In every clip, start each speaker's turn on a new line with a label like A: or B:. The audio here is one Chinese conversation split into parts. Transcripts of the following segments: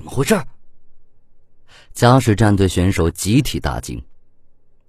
A: 怎么回事？嘉世战队选手集体大惊，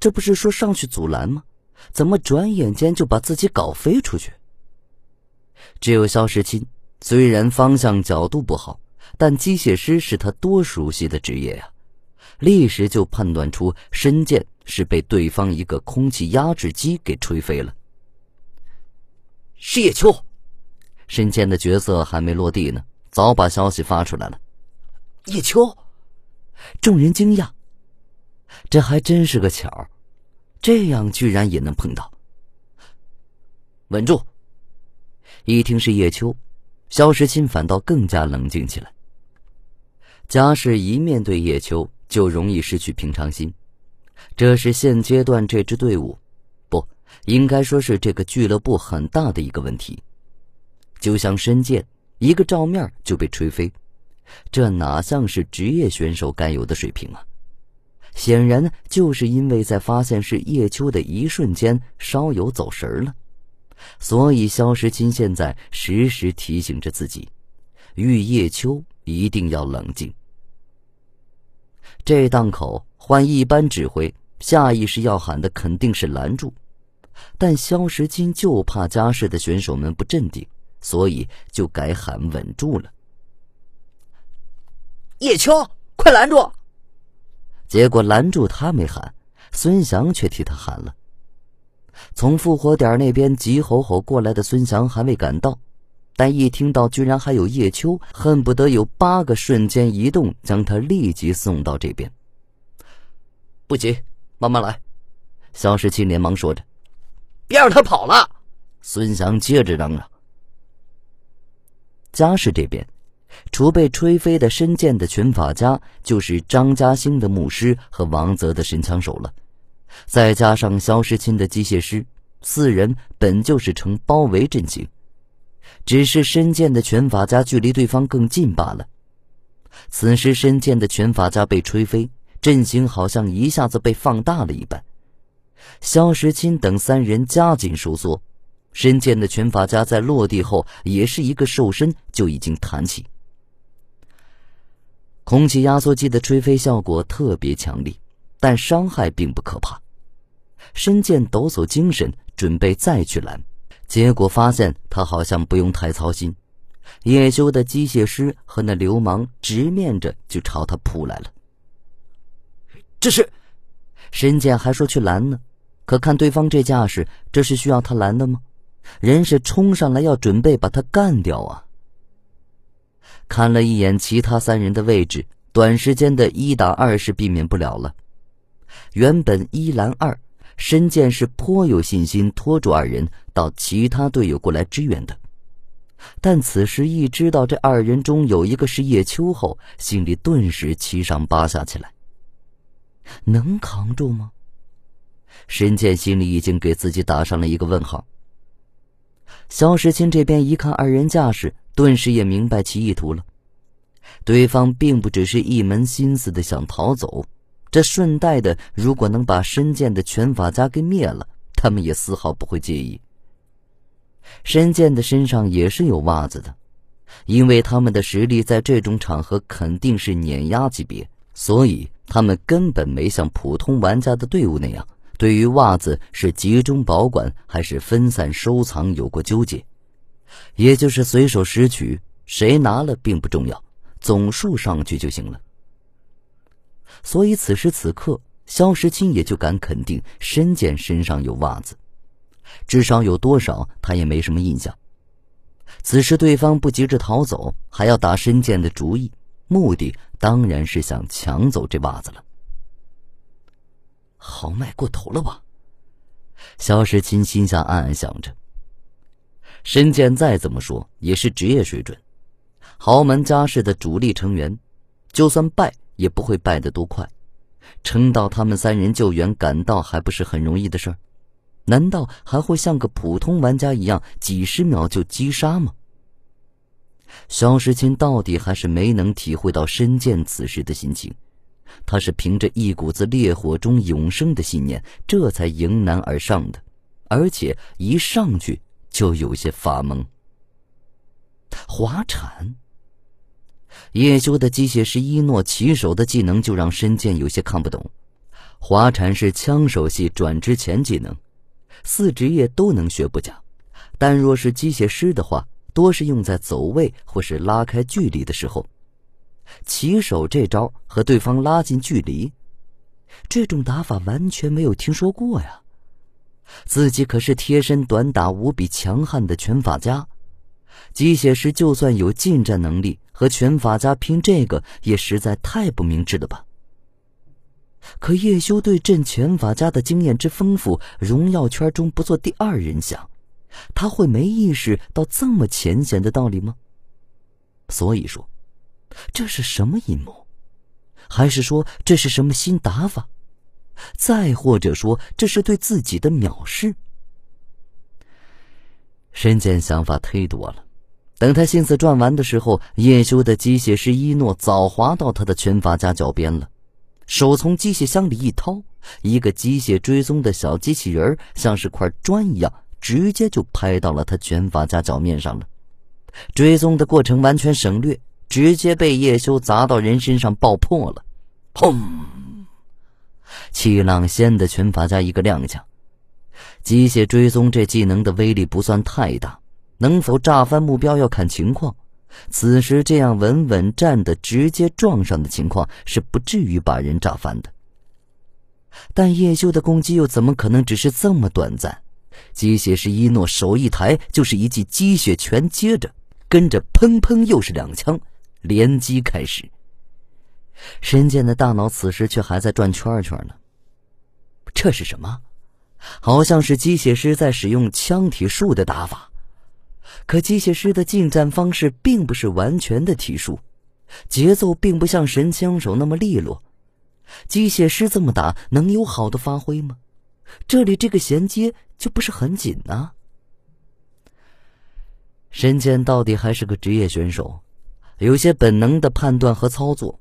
A: 这不是说上去阻拦吗？怎么转眼间就把自己搞飞出去？只有肖时钦，虽然方向角度不好，但机械师是他多熟悉的职业呀，立时就判断出申剑是被对方一个空气压制机给吹飞了。是叶秋，申健的角色还没落地呢，早把消息发出来了。叶秋。众人惊讶，这还真是个巧这样居然也能碰到。稳住！一听是叶秋，肖时钦反倒更加冷静起来。家世一面对叶秋，就容易失去平常心，这是现阶段这支队伍，不应该说是这个俱乐部很大的一个问题。就像申剑，一个照面就被吹飞。这哪像是职业选手该有的水平啊！显然就是因为在发现是叶秋的一瞬间稍有走神了，所以肖时钦现在时时提醒着自己，遇叶秋一定要冷静。这档口换一般指挥，下意识要喊的肯定是拦住，但肖时钦就怕家世的选手们不镇定，所以就改喊稳住了。叶秋，快拦住！结果拦住他没喊，孙翔却替他喊了。从复活点那边急吼吼过来的孙翔还未赶到，但一听到居然还有叶秋，恨不得有八个瞬间移动将他立即送到这边。不急，慢慢来。肖十七连忙说着：“别让他跑了！”孙翔接着嚷嚷。家世这边。除被吹飞的申剑的拳法家，就是张家兴的牧师和王泽的神枪手了，再加上肖时钦的机械师，四人本就是呈包围阵型，只是申剑的拳法家距离对方更近罢了。此时申剑的拳法家被吹飞，阵型好像一下子被放大了一般。肖时钦等三人加紧收缩，申剑的拳法家在落地后也是一个瘦身就已经弹起。空气压缩机的吹飞效果特别强力，但伤害并不可怕。申健抖擞精神，准备再去拦，结果发现他好像不用太操心。叶修的机械师和那流氓直面着就朝他扑来了。这是，申健还说去拦呢，可看对方这架势，这是需要他拦的吗？人是冲上来要准备把他干掉啊！看了一眼其他三人的位置，短时间的一打二是避免不了了。原本一拦二，申健是颇有信心拖住二人，到其他队友过来支援的。但此时一知道这二人中有一个是叶秋后，心里顿时七上八下起来。能扛住吗？申健心里已经给自己打上了一个问号。肖时钦这边一看二人架势。顿时也明白其意图了，对方并不只是一门心思的想逃走，这顺带的如果能把申健的拳法家给灭了，他们也丝毫不会介意。申健的身上也是有袜子的，因为他们的实力在这种场合肯定是碾压级别，所以他们根本没像普通玩家的队伍那样，对于袜子是集中保管还是分散收藏有过纠结。也就是随手拾取，谁拿了并不重要，总数上去就行了。所以此时此刻，肖时钦也就敢肯定申健身上有袜子，至少有多少他也没什么印象。此时对方不急着逃走，还要打申健的主意，目的当然是想抢走这袜子了。豪迈过头了吧？肖时钦心下暗暗想着。申健再怎么说也是职业水准，豪门家世的主力成员，就算败也不会败得多快。撑到他们三人救援赶到，还不是很容易的事儿？难道还会像个普通玩家一样，几十秒就击杀吗？肖时钦到底还是没能体会到申健此时的心情，他是凭着一股子烈火中永生的信念，这才迎难而上的，而且一上去。就有些发懵。滑铲。叶修的机械师一诺起手的技能就让申剑有些看不懂。滑铲是枪手系转职前技能，四职业都能学不假，但若是机械师的话，多是用在走位或是拉开距离的时候。起手这招和对方拉近距离，这种打法完全没有听说过呀。自己可是贴身短打无比强悍的拳法家，机械师就算有近战能力。和拳法家拼这个也实在太不明智了吧？可叶修对阵拳法家的经验之丰富，荣耀圈中不做第二人想，他会没意识到这么浅显的道理吗？所以说，这是什么阴谋？还是说这是什么新打法？再或者说这是对自己的藐视？申剑想法忒多了。等他心思转完的时候，叶修的机械师一诺早滑到他的拳法家脚边了，手从机械箱里一掏，一个机械追踪的小机器人像是块砖一样，直接就拍到了他拳法家脚面上了。追踪的过程完全省略，直接被叶修砸到人身上爆破了。轰！气浪仙的拳法家一个踉跄，机械追踪这技能的威力不算太大。能否炸翻目标要看情况，此时这样稳稳站的直接撞上的情况是不至于把人炸翻的。但叶修的攻击又怎么可能只是这么短暂？机械师一诺手一抬就是一记机械拳，接着跟着砰砰又是两枪，连击开始。神剑的大脑此时却还在转圈圈呢。这是什么？好像是机械师在使用枪体术的打法。可机械师的近战方式并不是完全的体术，节奏并不像神枪手那么利落。机械师这么打能有好的发挥吗？这里这个衔接就不是很紧呢。神剑到底还是个职业选手，有些本能的判断和操作。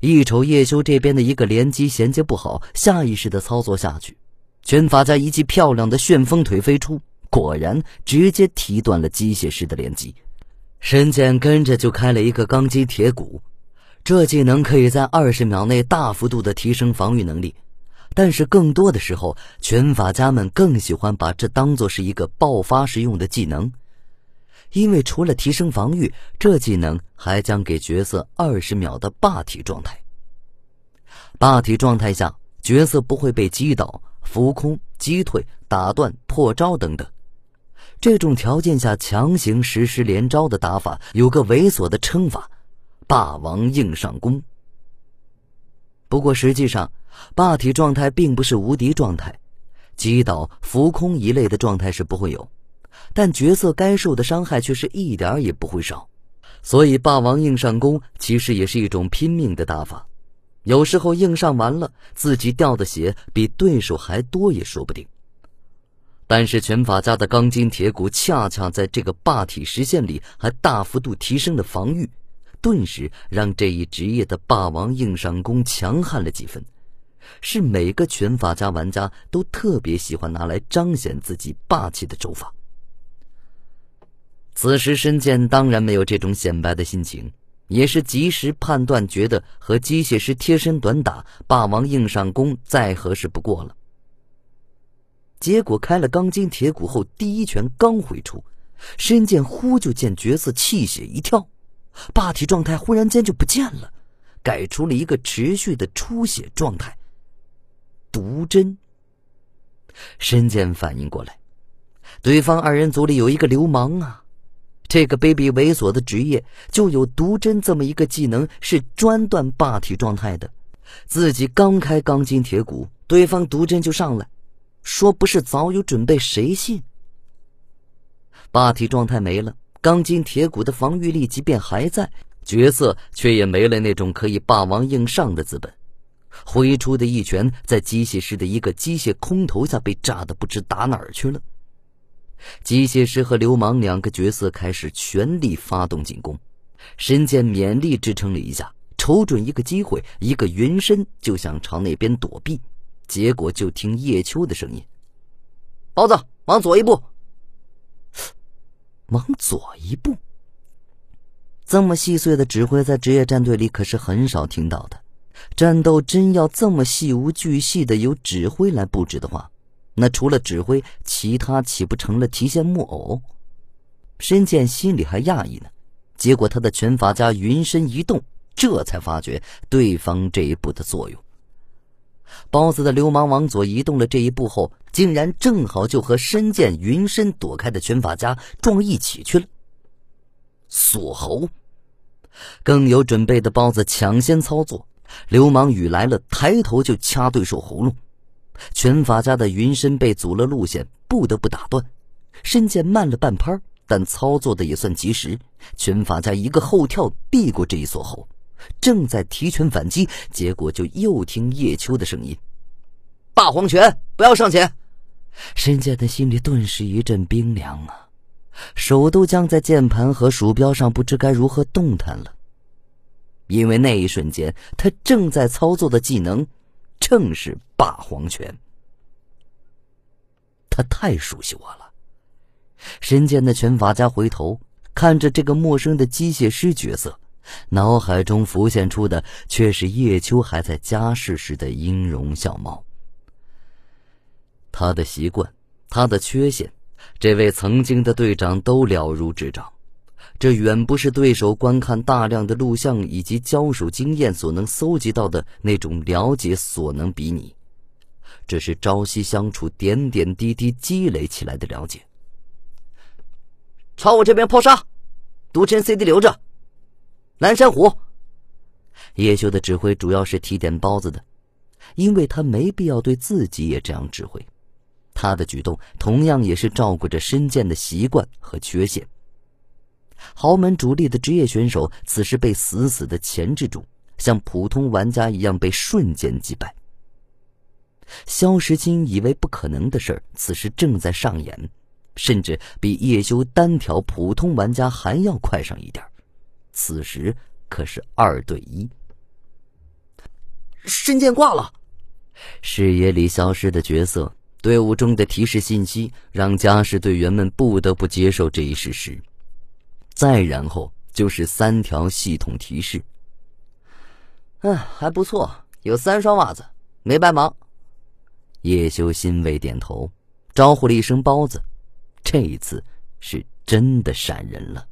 A: 一瞅叶修这边的一个连击衔接不好，下意识的操作下去，拳法家一记漂亮的旋风腿飞出。果然，直接踢断了机械师的连击。神剑跟着就开了一个钢筋铁骨，这技能可以在二十秒内大幅度的提升防御能力。但是更多的时候，拳法家们更喜欢把这当做是一个爆发时用的技能，因为除了提升防御，这技能还将给角色二十秒的霸体状态。霸体状态下，角色不会被击倒、浮空、击退、打断、破招等等。这种条件下强行实施连招的打法，有个猥琐的称法“霸王硬上弓”。不过实际上，霸体状态并不是无敌状态，击倒、浮空一类的状态是不会有，但角色该受的伤害却是一点也不会少。所以，霸王硬上弓其实也是一种拼命的打法，有时候硬上完了，自己掉的血比对手还多也说不定。但是拳法家的钢筋铁骨恰恰在这个霸体实现里还大幅度提升了防御，顿时让这一职业的霸王硬上弓强悍了几分，是每个拳法家玩家都特别喜欢拿来彰显自己霸气的手法。此时申剑当然没有这种显摆的心情，也是及时判断，觉得和机械师贴身短打霸王硬上弓再合适不过了。结果开了钢筋铁骨后，第一拳刚挥出，申剑忽就见角色气血一跳，霸体状态忽然间就不见了，改出了一个持续的出血状态。毒针。申剑反应过来，对方二人组里有一个流氓啊，这个卑鄙猥琐的职业就有毒针这么一个技能，是专断霸体状态的。自己刚开钢筋铁骨，对方毒针就上来。说不是早有准备，谁信？霸体状态没了，钢筋铁骨的防御力即便还在，角色却也没了那种可以霸王硬上的资本。挥出的一拳，在机械师的一个机械空投下被炸得不知打哪儿去了。机械师和流氓两个角色开始全力发动进攻，神剑勉力支撑了一下，瞅准一个机会，一个云身就想朝那边躲避。结果就听叶秋的声音：“包子，往左一步。”往左一步。这么细碎的指挥，在职业战队里可是很少听到的。战斗真要这么细无巨细的由指挥来布置的话，那除了指挥，其他岂不成了提线木偶？申健心里还讶异呢，结果他的拳法家云身一动，这才发觉对方这一步的作用。包子的流氓往左移动了这一步后，竟然正好就和申健云身躲开的拳法家撞一起去了。锁喉，更有准备的包子抢先操作。流氓雨来了，抬头就掐对手喉咙。拳法家的云身被阻了路线，不得不打断。申健慢了半拍，但操作的也算及时。拳法家一个后跳避过这一锁喉，正在提拳反击，结果就又听叶秋的声音：“霸皇拳，不要上前！”申健的心里顿时一阵冰凉啊。手都僵在键盘和鼠标上，不知该如何动弹了。因为那一瞬间，他正在操作的技能，正是霸皇拳。他太熟悉我了。神剑的拳法家回头看着这个陌生的机械师角色，脑海中浮现出的却是叶秋还在家世时的音容笑貌。他的习惯，他的缺陷。这位曾经的队长都了如指掌，这远不是对手观看大量的录像以及交手经验所能搜集到的那种了解所能比拟，这是朝夕相处点点滴滴积累起来的了解。朝我这边抛沙，独臣 CD 留着。南山虎，叶修的指挥主要是提点包子的，因为他没必要对自己也这样指挥。他的举动同样也是照顾着申剑的习惯和缺陷。豪门主力的职业选手此时被死死的钳制住，像普通玩家一样被瞬间击败。肖时钦以为不可能的事此时正在上演，甚至比叶修单挑普通玩家还要快上一点。此时可是二对一，申剑挂了，视野里消失的角色。队伍中的提示信息让家世队员们不得不接受这一事实。再然后就是三条系统提示。嗯，还不错，有三双袜子，没白忙。叶修欣慰点头，招呼了一声包子，这一次是真的闪人了。